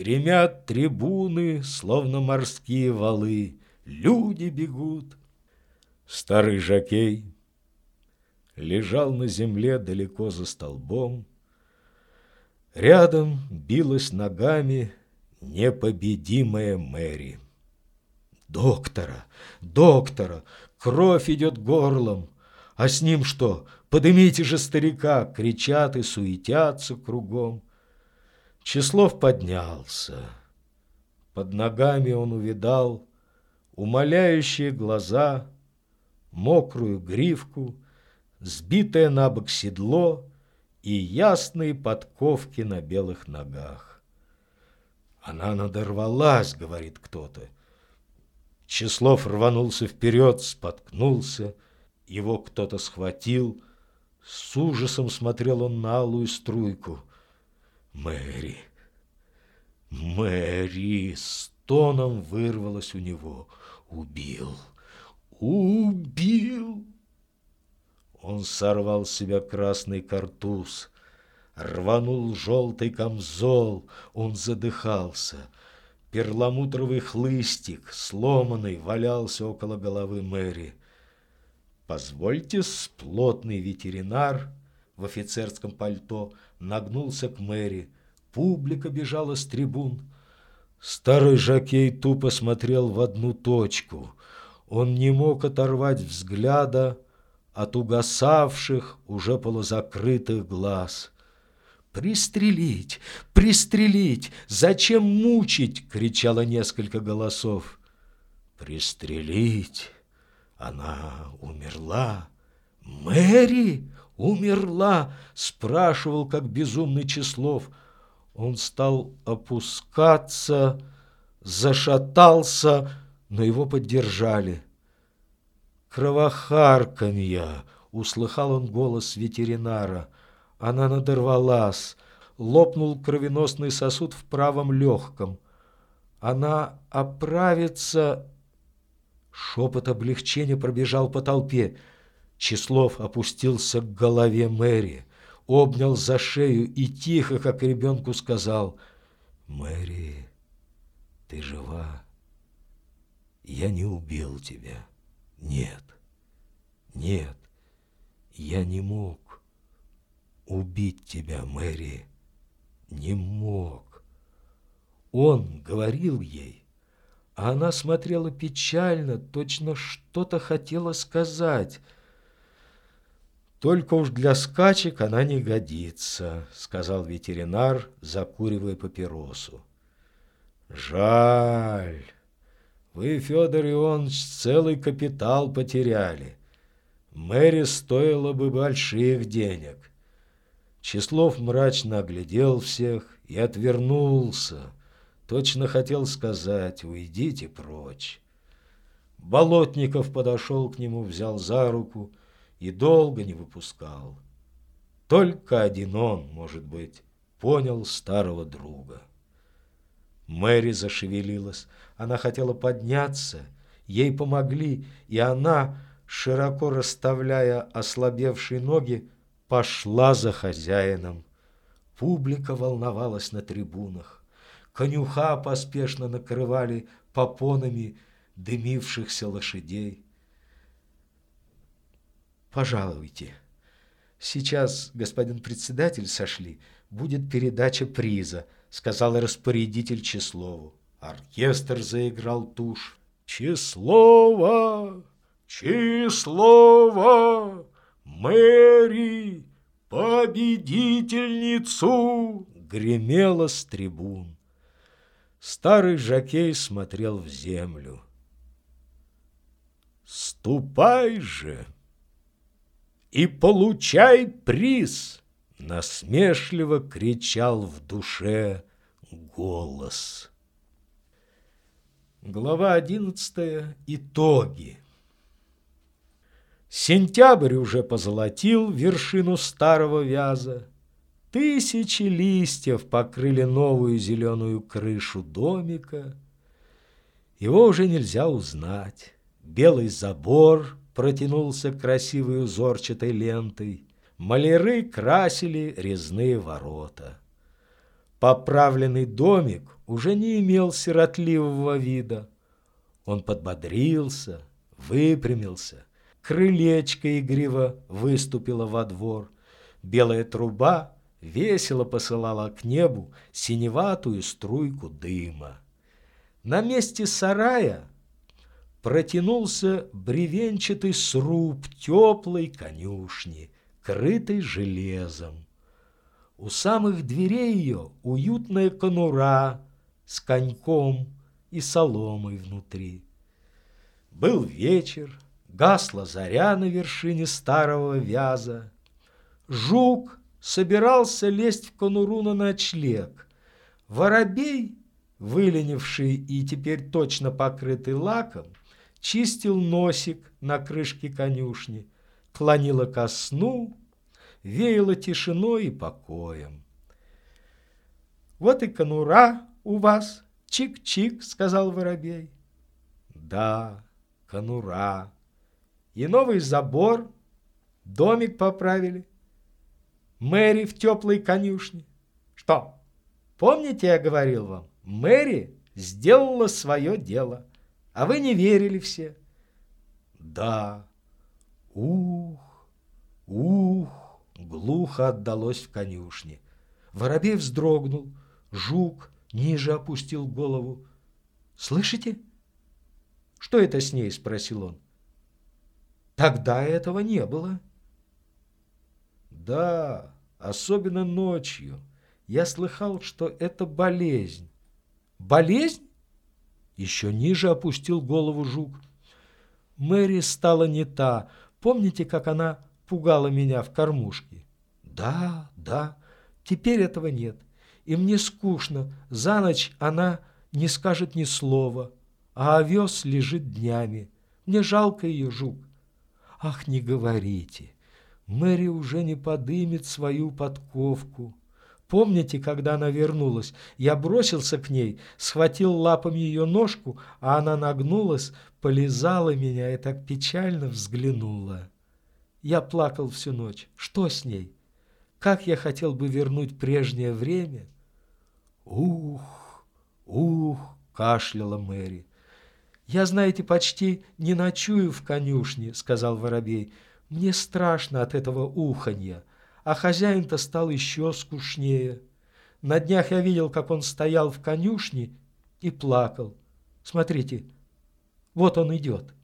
Гремят трибуны, словно морские валы, Люди бегут. Старый жокей лежал на земле далеко за столбом. Рядом билась ногами непобедимая Мэри. Доктора, доктора, кровь идет горлом. А с ним что? Подымите же старика! Кричат и суетятся кругом. Числов поднялся. Под ногами он увидал умоляющие глаза, мокрую гривку, сбитое на бок седло и ясные подковки на белых ногах. Она надорвалась, говорит кто-то. Числов рванулся вперед, споткнулся, его кто-то схватил. С ужасом смотрел он на алую струйку. Мэри, Мэри, стоном вырвалось у него. Убил, убил. Он сорвал с себя красный картуз, рванул желтый камзол, он задыхался. Перламутровый хлыстик, сломанный, валялся около головы Мэри. «Позвольте, плотный ветеринар в офицерском пальто нагнулся к Мэри. Публика бежала с трибун. Старый жокей тупо смотрел в одну точку. Он не мог оторвать взгляда от угасавших, уже полузакрытых глаз. «Пристрелить! Пристрелить! Зачем мучить?» — кричало несколько голосов. «Пристрелить!» Она умерла. Мэри умерла, спрашивал, как безумный Числов. Он стал опускаться, зашатался, но его поддержали. Кровохарканья, услыхал он голос ветеринара. Она надорвалась, лопнул кровеносный сосуд в правом легком. Она оправится Шепот облегчения пробежал по толпе. Числов опустился к голове Мэри, обнял за шею и тихо, как ребенку, сказал, «Мэри, ты жива. Я не убил тебя. Нет, нет, я не мог убить тебя, Мэри, не мог». Он говорил ей, а она смотрела печально, точно что-то хотела сказать. «Только уж для скачек она не годится», — сказал ветеринар, закуривая папиросу. «Жаль. Вы, Федор Ионович, целый капитал потеряли. Мэри стоило бы больших денег». Числов мрачно оглядел всех и отвернулся, Точно хотел сказать «Уйдите прочь». Болотников подошел к нему, взял за руку и долго не выпускал. Только один он, может быть, понял старого друга. Мэри зашевелилась. Она хотела подняться, ей помогли, и она, широко расставляя ослабевшие ноги, пошла за хозяином. Публика волновалась на трибунах конюха поспешно накрывали попонами дымившихся лошадей. «Пожалуйте. Сейчас, господин председатель, сошли, будет передача приза», сказал распорядитель Числову. Оркестр заиграл тушь. «Числова! Числова! Мэри! Победительницу!» гремело с трибун. Старый жокей смотрел в землю. «Ступай же и получай приз!» Насмешливо кричал в душе голос. Глава одиннадцатая. Итоги. Сентябрь уже позолотил вершину старого вяза. Тысячи листьев покрыли новую зеленую крышу домика. Его уже нельзя узнать. Белый забор протянулся красивой узорчатой лентой. Маляры красили резные ворота. Поправленный домик уже не имел сиротливого вида. Он подбодрился, выпрямился, крылечко игриво выступило во двор. Белая труба весело посылала к небу синеватую струйку дыма. На месте сарая протянулся бревенчатый сруб теплой конюшни, крытой железом. У самых дверей ее уютная конура с коньком и соломой внутри. Был вечер, гасла заря на вершине старого вяза. Жук собирался лезть в конуру на ночлег. Воробей, выленивший и теперь точно покрытый лаком, чистил носик на крышке конюшни, клонила ко сну, веяло тишиной и покоем. «Вот и конура у вас, чик-чик», — сказал воробей. «Да, конура. И новый забор, домик поправили. Мэри в теплой конюшне. Что, помните, я говорил вам, Мэри сделала свое дело, а вы не верили все?» «Да, ух, ух!» глухо отдалось в конюшне. Воробей вздрогнул, жук ниже опустил голову. «Слышите?» «Что это с ней?» — спросил он. «Тогда этого не было». «Да, особенно ночью. Я слыхал, что это болезнь». «Болезнь?» Еще ниже опустил голову жук. Мэри стала не та. Помните, как она пугала меня в кормушке. Да, да, теперь этого нет. И мне скучно. За ночь она не скажет ни слова, а овес лежит днями. Мне жалко ее, жук. Ах, не говорите. Мэри уже не подымет свою подковку. Помните, когда она вернулась? Я бросился к ней, схватил лапами ее ножку, а она нагнулась, полизала меня и так печально взглянула. Я плакал всю ночь. Что с ней? Как я хотел бы вернуть прежнее время? Ух, ух, кашляла Мэри. Я, знаете, почти не ночую в конюшне, сказал воробей. Мне страшно от этого уханья, а хозяин-то стал еще скучнее. На днях я видел, как он стоял в конюшне и плакал. Смотрите, вот он идет.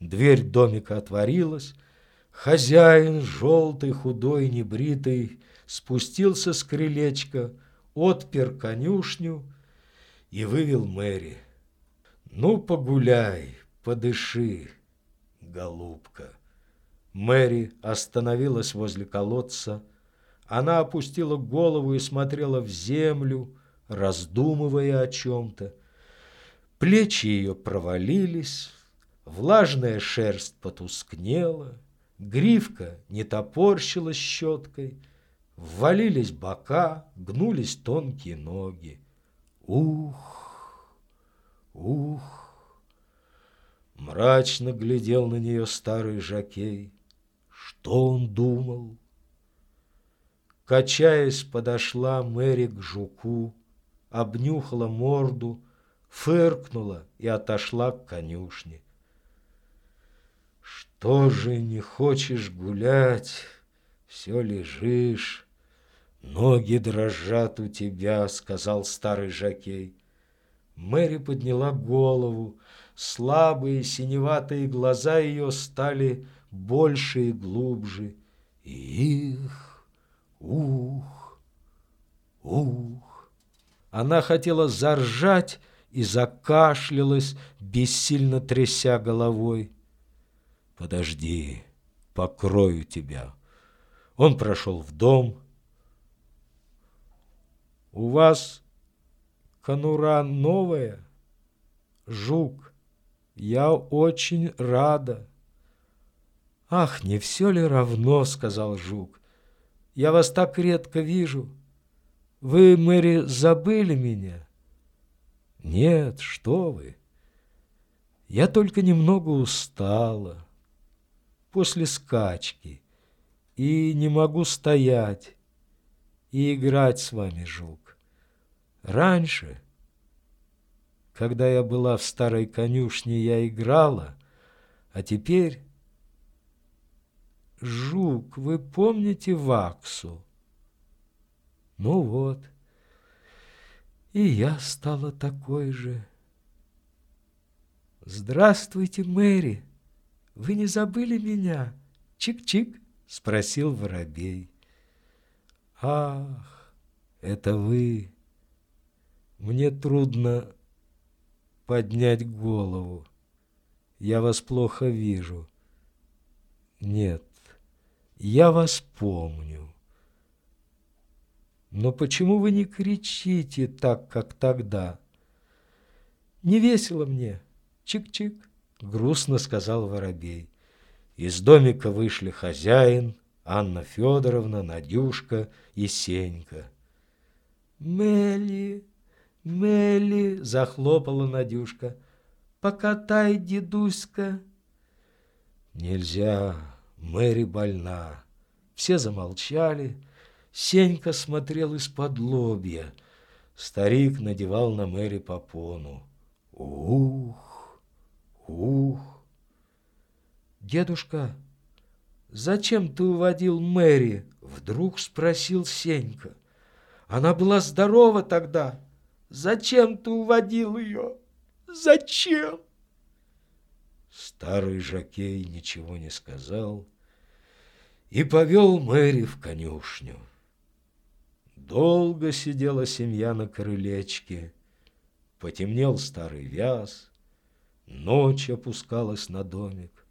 Дверь домика отворилась, Хозяин, желтый, худой, небритый, спустился с крылечка, отпер конюшню и вывел Мэри. «Ну, погуляй, подыши, голубка». Мэри остановилась возле колодца. Она опустила голову и смотрела в землю, раздумывая о чем-то. Плечи ее провалились, влажная шерсть потускнела — Гривка не топорщилась щеткой, Ввалились бока, гнулись тонкие ноги. Ух, ух! Мрачно глядел на нее старый жакей. Что он думал? Качаясь, подошла Мэри к жуку, Обнюхала морду, фыркнула и отошла к конюшне. Тоже не хочешь гулять, все лежишь, ноги дрожат у тебя, сказал старый жакей. Мэри подняла голову, слабые синеватые глаза ее стали больше и глубже. И их, ух, ух. Она хотела заржать и закашлялась, бессильно тряся головой. Подожди, покрою тебя. Он прошел в дом. У вас конура новая? Жук, я очень рада. Ах, не все ли равно, сказал Жук. Я вас так редко вижу. Вы, Мэри, забыли меня? Нет, что вы. Я только немного устала после скачки, и не могу стоять и играть с вами, жук. Раньше, когда я была в старой конюшне, я играла, а теперь... Жук, вы помните Ваксу? Ну вот, и я стала такой же. Здравствуйте, Мэри, вы не забыли меня? Чик-чик, спросил воробей. Ах, это вы. Мне трудно поднять голову. Я вас плохо вижу. Нет, я вас помню. Но почему вы не кричите так, как тогда? Не весело мне. Чик-чик, грустно сказал воробей. Из домика вышли хозяин, Анна Федоровна, Надюшка и Сенька. «Мели, Мели!» — захлопала Надюшка. «Покатай, дедуська!» «Нельзя, Мэри больна!» Все замолчали. Сенька смотрел из-под лобья. Старик надевал на Мэри попону. «Ух! Ух!» «Дедушка!» «Зачем ты уводил Мэри?» — вдруг спросил Сенька. «Она была здорова тогда. Зачем ты уводил ее? Зачем?» Старый жокей ничего не сказал и повел Мэри в конюшню. Долго сидела семья на крылечке, потемнел старый вяз, ночь опускалась на домик.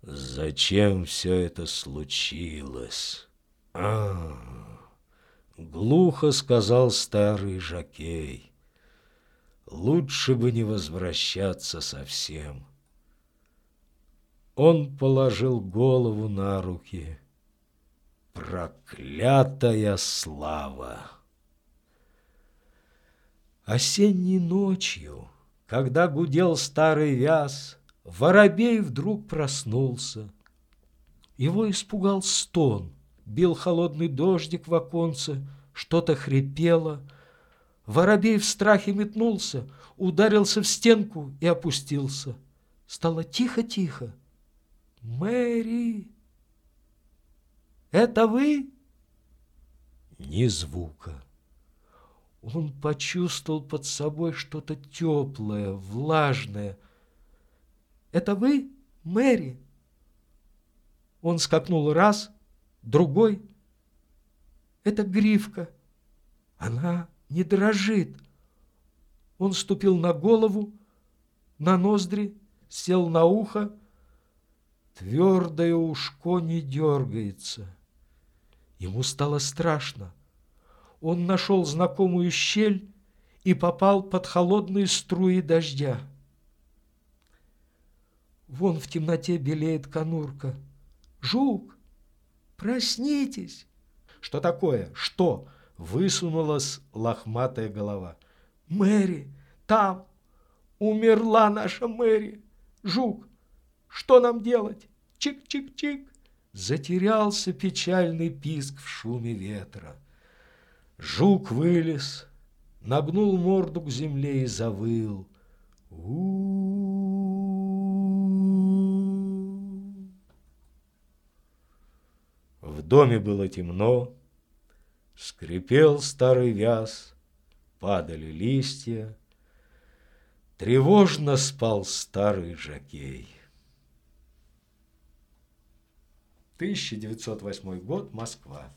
Зачем все это случилось? А, глухо сказал старый жокей. Лучше бы не возвращаться совсем. Он положил голову на руки. Проклятая слава! Осенней ночью, когда гудел старый вяз, Воробей вдруг проснулся. Его испугал стон, бил холодный дождик в оконце, что-то хрипело. Воробей в страхе метнулся, ударился в стенку и опустился. Стало тихо-тихо. «Мэри! Это вы?» Ни звука. Он почувствовал под собой что-то теплое, влажное, это вы, Мэри?» Он скакнул раз, другой. «Это грифка. Она не дрожит». Он ступил на голову, на ноздри, сел на ухо. Твердое ушко не дергается. Ему стало страшно. Он нашел знакомую щель и попал под холодные струи дождя. Вон в темноте белеет конурка. Жук, проснитесь! Что такое? Что? Высунулась лохматая голова. Мэри, там! Умерла наша Мэри! Жук, что нам делать? Чик-чик-чик! Затерялся печальный писк в шуме ветра. Жук вылез, нагнул морду к земле и завыл. У-у-у! В доме было темно, скрипел старый вяз, падали листья, тревожно спал старый жакей. 1908 год, Москва.